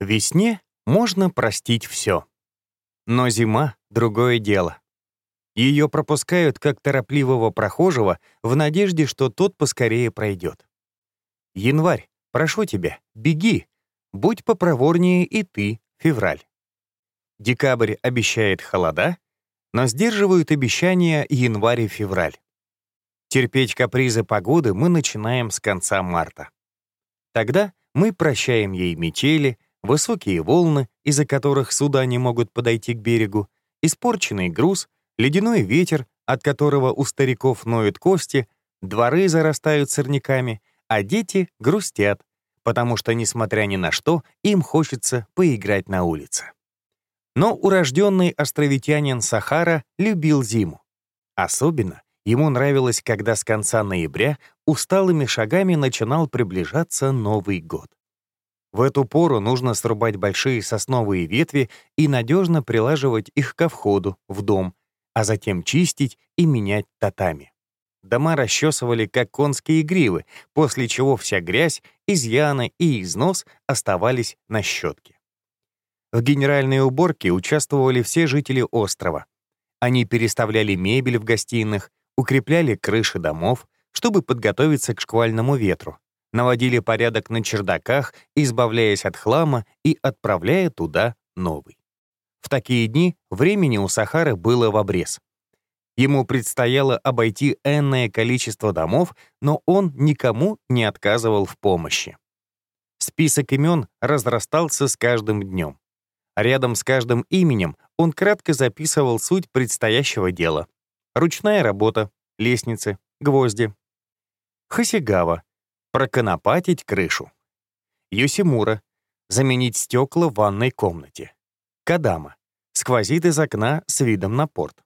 Весне можно простить все. Но зима — другое дело. Ее пропускают как торопливого прохожего в надежде, что тот поскорее пройдет. Январь, прошу тебя, беги. Будь попроворнее и ты, февраль. Декабрь обещает холода, но сдерживают обещания январь и февраль. Терпеть капризы погоды мы начинаем с конца марта. Тогда мы прощаем ей метели, высокие волны, из-за которых суда не могут подойти к берегу, испорченный груз, ледяной ветер, от которого у стариков ноют кости, дворы зарастают сорняками, а дети грустят, потому что, несмотря ни на что, им хочется поиграть на улице. Но урожденный островитянин Сахара любил зиму. Особенно ему нравилось, когда с конца ноября усталыми шагами начинал приближаться Новый год. В эту пору нужно срубать большие сосновые ветви и надежно прилаживать их ко входу в дом, а затем чистить и менять татами. Дома расчесывали, как конские гривы, после чего вся грязь, изъяны и износ оставались на щетке. В генеральной уборке участвовали все жители острова. Они переставляли мебель в гостиных, укрепляли крыши домов, чтобы подготовиться к шквальному ветру, наводили порядок на чердаках, избавляясь от хлама и отправляя туда новый. В такие дни времени у Сахары было в обрез. Ему предстояло обойти энное количество домов, но он никому не отказывал в помощи. Список имен разрастался с каждым днем. Рядом с каждым именем он кратко записывал суть предстоящего дела. Ручная работа, лестницы, гвозди. Хасигава проконопатить крышу. Юсимура — заменить стекла в ванной комнате. Кадама — сквозит из окна с видом на порт.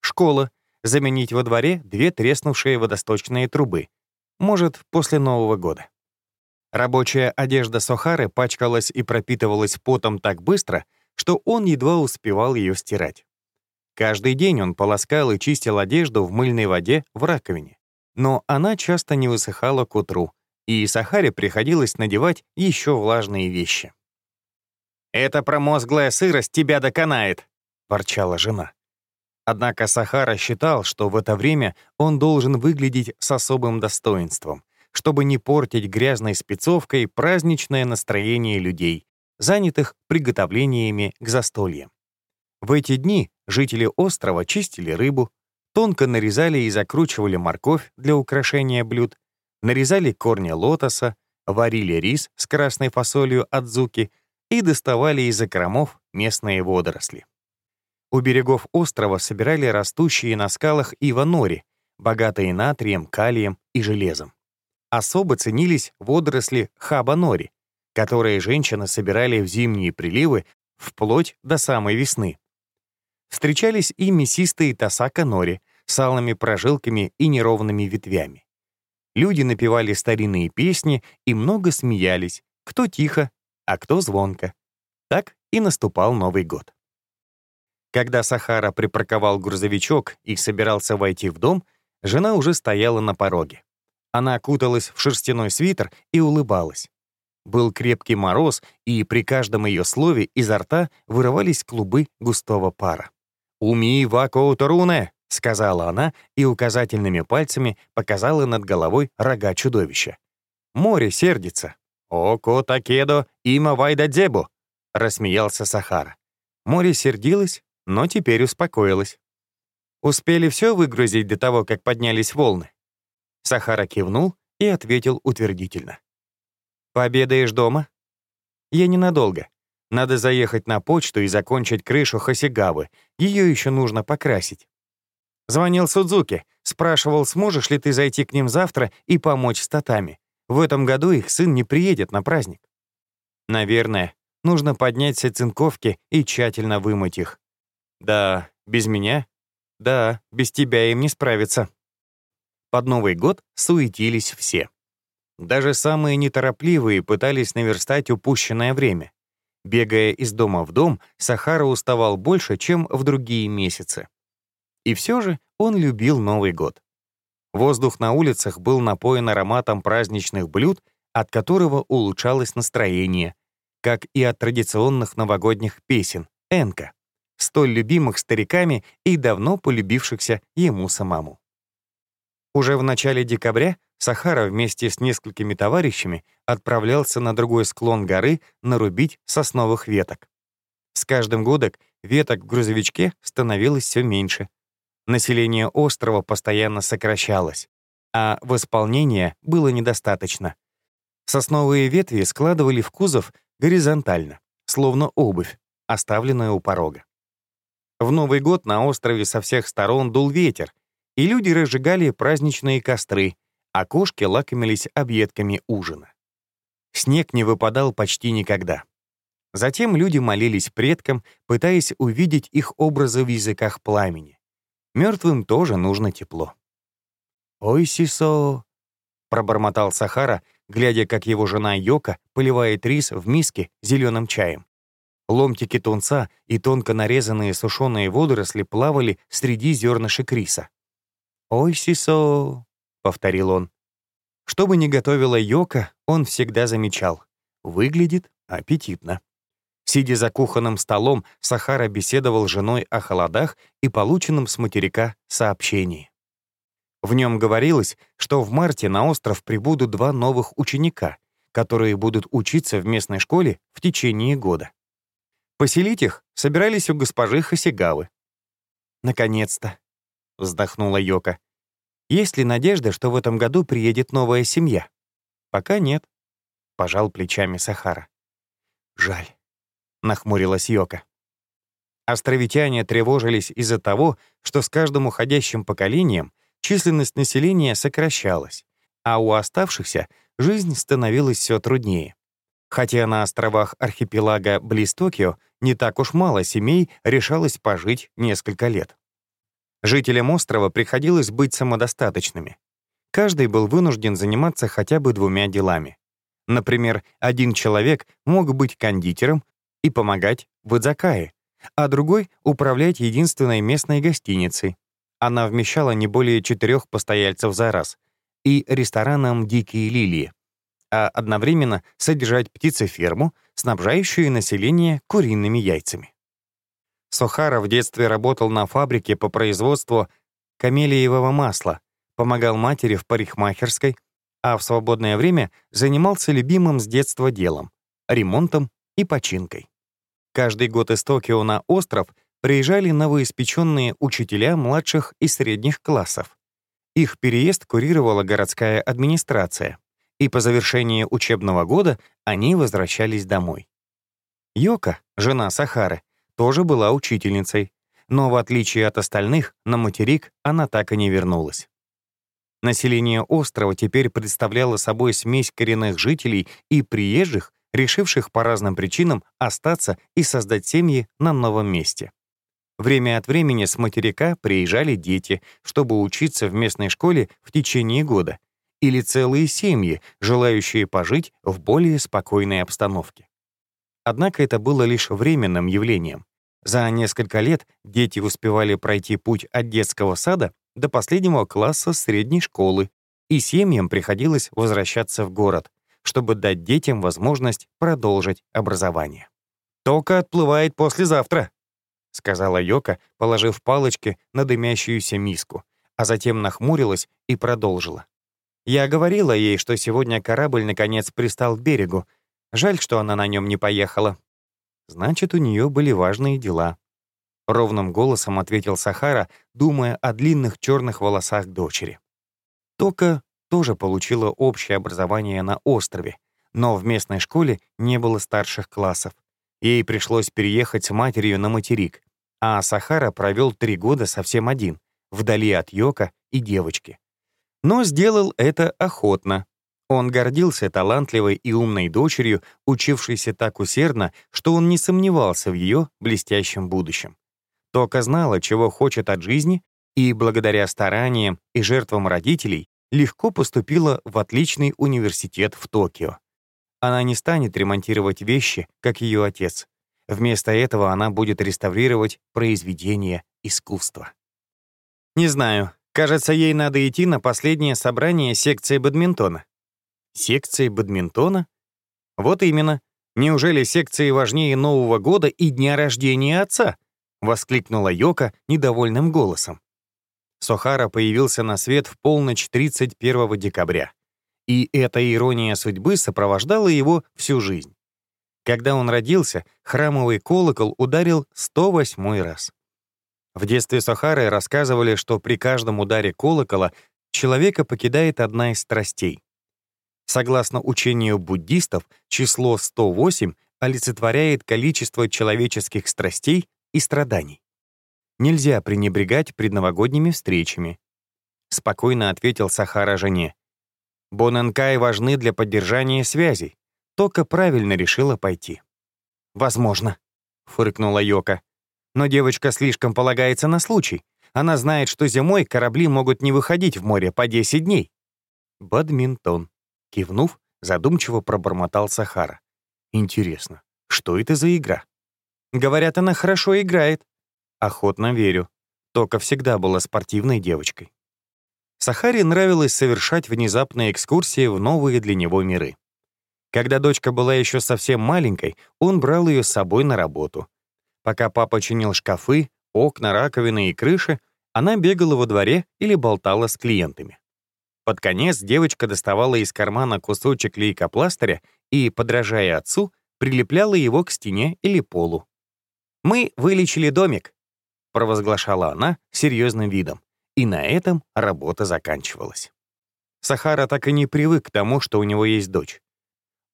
Школа — заменить во дворе две треснувшие водосточные трубы. Может, после Нового года. Рабочая одежда Сохары пачкалась и пропитывалась потом так быстро, что он едва успевал ее стирать. Каждый день он полоскал и чистил одежду в мыльной воде в раковине. Но она часто не высыхала к утру, и Сахаре приходилось надевать еще влажные вещи. «Эта промозглая сырость тебя доконает», — ворчала жена. Однако Сахара считал, что в это время он должен выглядеть с особым достоинством, чтобы не портить грязной спецовкой праздничное настроение людей, занятых приготовлениями к застольям. В эти дни жители острова чистили рыбу, тонко нарезали и закручивали морковь для украшения блюд, нарезали корни лотоса, варили рис с красной фасолью адзуки и доставали из закромов местные водоросли. У берегов острова собирали растущие на скалах ива-нори, богатые натрием, калием и железом. Особо ценились водоросли хаба-нори, которые женщины собирали в зимние приливы вплоть до самой весны. Встречались и мясистые тасака-нори с алыми прожилками и неровными ветвями. Люди напевали старинные песни и много смеялись, кто тихо, а кто звонко. Так и наступал Новый год. Когда Сахара припарковал грузовичок и собирался войти в дом, жена уже стояла на пороге. Она окуталась в шерстяной свитер и улыбалась. Был крепкий мороз, и при каждом ее слове изо рта вырывались клубы густого пара. «Уми вако торуне!» — сказала она и указательными пальцами показала над головой рога чудовища. «Море сердится». «Око такедо има вайда дзебу», — рассмеялся Сахара. Море сердилось, но теперь успокоилось. «Успели все выгрузить до того, как поднялись волны?» Сахара кивнул и ответил утвердительно. «Пообедаешь дома?» «Я ненадолго. Надо заехать на почту и закончить крышу Хасигавы. Ее еще нужно покрасить. Звонил Судзуки, спрашивал, сможешь ли ты зайти к ним завтра и помочь с татами. В этом году их сын не приедет на праздник. Наверное, нужно поднять все цинковки и тщательно вымыть их. Да, без меня? Да, без тебя им не справиться. Под Новый год суетились все. Даже самые неторопливые пытались наверстать упущенное время. Бегая из дома в дом, Сахара уставал больше, чем в другие месяцы. И все же он любил Новый год. Воздух на улицах был напоен ароматом праздничных блюд, от которого улучшалось настроение. как и от традиционных новогодних песен «Энка», столь любимых стариками и давно полюбившихся ему самому. Уже в начале декабря Сахара вместе с несколькими товарищами отправлялся на другой склон горы нарубить сосновых веток. С каждым годом веток в грузовичке становилось все меньше. Население острова постоянно сокращалось, а восполнения было недостаточно. Сосновые ветви складывали в кузов горизонтально, словно обувь, оставленная у порога. В Новый год на острове со всех сторон дул ветер, и люди разжигали праздничные костры, а кошки лакомились объедками ужина. Снег не выпадал почти никогда. Затем люди молились предкам, пытаясь увидеть их образы в языках пламени. Мертвым тоже нужно тепло. «Ой, Сисо!» — пробормотал Сахара, глядя, как его жена Йока поливает рис в миске зеленым чаем. Ломтики тунца и тонко нарезанные сушеные водоросли плавали среди зернышек риса. «Ой, Сисо!» — повторил он. Что бы ни готовила Йока, он всегда замечал. Выглядит аппетитно. Сидя за кухонным столом, Сахара беседовал с женой о холодах и полученном с материка сообщении. В нем говорилось, что в марте на остров прибудут два новых ученика, которые будут учиться в местной школе в течение года. Поселить их собирались у госпожи Хасигавы. «Наконец-то!» — вздохнула Йока. «Есть ли надежда, что в этом году приедет новая семья?» «Пока нет», — пожал плечами Сахара. «Жаль», — нахмурилась Йока. Островитяне тревожились из-за того, что с каждым уходящим поколением численность населения сокращалась, а у оставшихся жизнь становилась все труднее. Хотя на островах архипелага близ Токио не так уж мало семей решалось пожить несколько лет. Жителям острова приходилось быть самодостаточными. Каждый был вынужден заниматься хотя бы двумя делами. Например, один человек мог быть кондитером и помогать в Идзакае, а другой — управлять единственной местной гостиницей. Она вмещала не более четырех постояльцев за раз, и рестораном «Дикие лилии», а одновременно содержать птицеферму, снабжающую население куриными яйцами. Сохара в детстве работал на фабрике по производству камелиевого масла, помогал матери в парикмахерской, а в свободное время занимался любимым с детства делом — ремонтом и починкой. Каждый год из Токио на остров приезжали новоиспеченные учителя младших и средних классов. Их переезд курировала городская администрация и по завершении учебного года они возвращались домой. Йока, жена Сахары, тоже была учительницей, но в отличие от остальных, на материк она так и не вернулась. Население острова теперь представляло собой смесь коренных жителей и приезжих, решивших по разным причинам остаться и создать семьи на новом месте. Время от времени с материка приезжали дети, чтобы учиться в местной школе в течение года, или целые семьи, желающие пожить в более спокойной обстановке. Однако это было лишь временным явлением. За несколько лет дети успевали пройти путь от детского сада до последнего класса средней школы, и семьям приходилось возвращаться в город, чтобы дать детям возможность продолжить образование. «Тока отплывает послезавтра», — сказала Йока, положив палочки на дымящуюся миску, а затем нахмурилась и продолжила. Я говорила ей, что сегодня корабль наконец пристал к берегу. Жаль, что она на нем не поехала. Значит, у нее были важные дела. Ровным голосом ответил Сахара, думая о длинных черных волосах дочери. Тока тоже получила общее образование на острове, но в местной школе не было старших классов. Ей пришлось переехать с матерью на материк, а Сахара провел три года совсем один, вдали от Йока и девочки но сделал это охотно. Он гордился талантливой и умной дочерью, учившейся так усердно, что он не сомневался в ее блестящем будущем. Тока знала, чего хочет от жизни, и благодаря стараниям и жертвам родителей легко поступила в отличный университет в Токио. Она не станет ремонтировать вещи, как ее отец. Вместо этого она будет реставрировать произведения искусства. Не знаю, Кажется, ей надо идти на последнее собрание секции бадминтона. Секции бадминтона? Вот именно. Неужели секции важнее Нового года и дня рождения отца? Воскликнула Йока недовольным голосом. Сохара появился на свет в полночь 31 декабря. И эта ирония судьбы сопровождала его всю жизнь. Когда он родился, храмовый колокол ударил 108 раз. В детстве Сохары рассказывали, что при каждом ударе колокола человека покидает одна из страстей. Согласно учению буддистов, число 108 олицетворяет количество человеческих страстей и страданий. Нельзя пренебрегать предновогодними встречами. Спокойно ответил Сахара жене. Бонанкай важны для поддержания связей. Тока правильно решила пойти. «Возможно», — фыркнула Йока. «Но девочка слишком полагается на случай. Она знает, что зимой корабли могут не выходить в море по 10 дней». «Бадминтон», — кивнув, задумчиво пробормотал Сахара. «Интересно, что это за игра?» «Говорят, она хорошо играет». «Охотно верю. Тока всегда была спортивной девочкой». Сахаре нравилось совершать внезапные экскурсии в новые для него миры. Когда дочка была еще совсем маленькой, он брал ее с собой на работу. Пока папа чинил шкафы, окна, раковины и крыши, она бегала во дворе или болтала с клиентами. Под конец девочка доставала из кармана кусочек лейкопластыря и, подражая отцу, прилепляла его к стене или полу. «Мы вылечили домик», — провозглашала она серьезным видом, и на этом работа заканчивалась. Сахара так и не привык к тому, что у него есть дочь.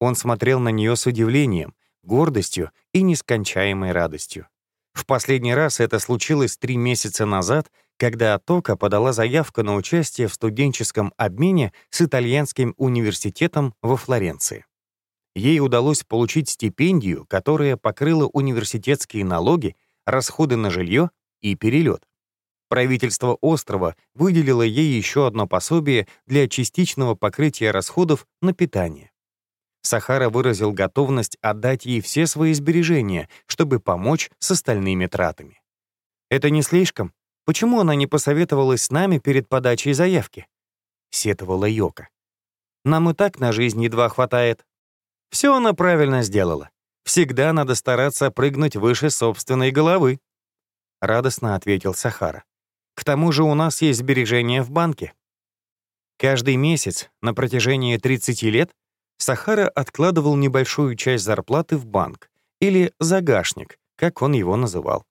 Он смотрел на нее с удивлением, гордостью и нескончаемой радостью. В последний раз это случилось три месяца назад, когда Тока подала заявку на участие в студенческом обмене с итальянским университетом во Флоренции. Ей удалось получить стипендию, которая покрыла университетские налоги, расходы на жилье и перелет. Правительство острова выделило ей еще одно пособие для частичного покрытия расходов на питание. Сахара выразил готовность отдать ей все свои сбережения, чтобы помочь с остальными тратами. «Это не слишком? Почему она не посоветовалась с нами перед подачей заявки?» — сетовала Йока. «Нам и так на жизнь едва хватает». Все она правильно сделала. Всегда надо стараться прыгнуть выше собственной головы», — радостно ответил Сахара. «К тому же у нас есть сбережения в банке». Каждый месяц на протяжении 30 лет Сахара откладывал небольшую часть зарплаты в банк или загашник, как он его называл.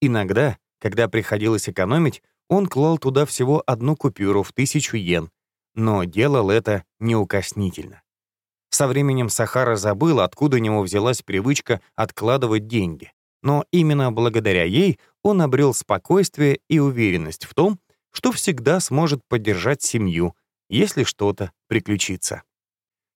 Иногда, когда приходилось экономить, он клал туда всего одну купюру в тысячу йен, но делал это неукоснительно. Со временем Сахара забыл, откуда у него взялась привычка откладывать деньги, но именно благодаря ей он обрел спокойствие и уверенность в том, что всегда сможет поддержать семью, если что-то приключится.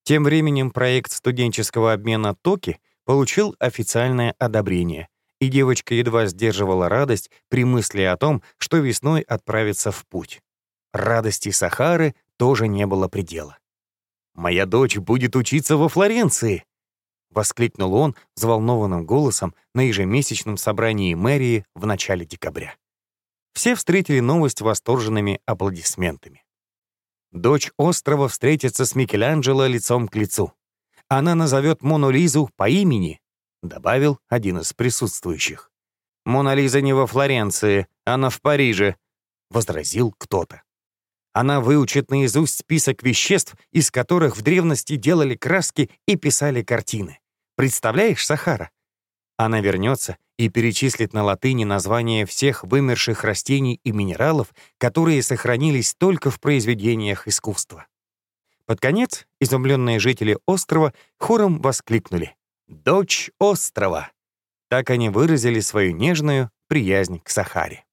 Тем временем проект студенческого обмена Токи получил официальное одобрение, и девочка едва сдерживала радость при мысли о том, что весной отправится в путь. Радости Сахары тоже не было предела. «Моя дочь будет учиться во Флоренции!» — воскликнул он взволнованным голосом на ежемесячном собрании мэрии в начале декабря. Все встретили новость восторженными аплодисментами. Дочь острова встретится с Микеланджело лицом к лицу. Она назовет Мону Лизу по имени, добавил один из присутствующих. «Мона Лиза не во Флоренции, она в Париже», — возразил кто-то. Она выучит наизусть список веществ, из которых в древности делали краски и писали картины. Представляешь, Сахара? Она вернется и перечислит на латыни названия всех вымерших растений и минералов, которые сохранились только в произведениях искусства. Под конец изумленные жители острова хором воскликнули «Дочь острова!». Так они выразили свою нежную приязнь к Сахаре.